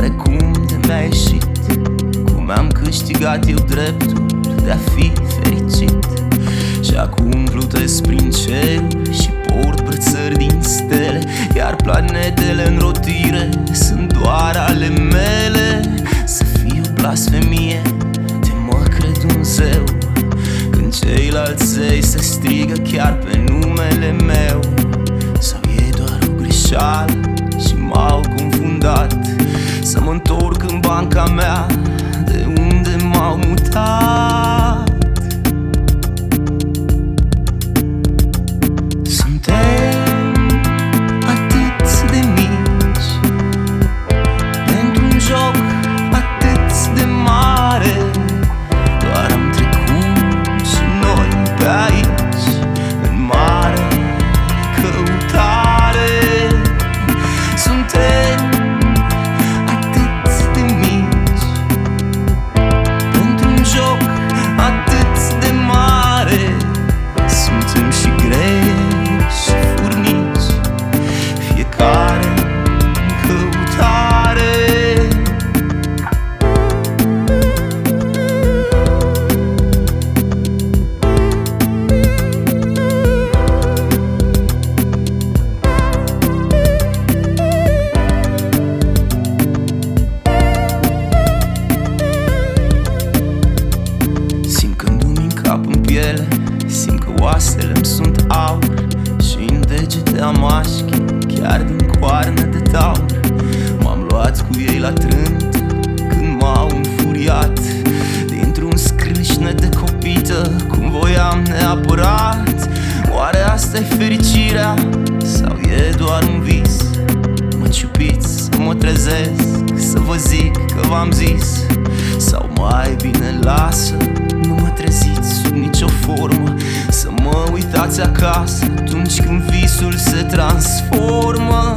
asta, oarecum de mi-a ieșit? Cum am câștigat eu dreptul de a fi fericit? Și acum plutesc prin cer și port brățări din stele Iar planetele în rotire sunt doar ale mele. Să fiu blasfemie, de mă cred un zeu Când ceilalți zei se strigă chiar pe numele meu. Sau e doar o greșeală și m-au confundat Simt că oasele îmi sunt aur Și în degete am așchi Chiar din coarne de taur M-am luat cu ei la trânt Când m-au înfuriat Dintr-un scrâșne de copită Cum voiam neapărat Oare asta e fericirea? Sau e doar un vis? Mă ciupiți să mă trezesc Să vă zic că v-am zis Sau mai bine lasă Nu mă treziți acasă Atunci când visul se transformă.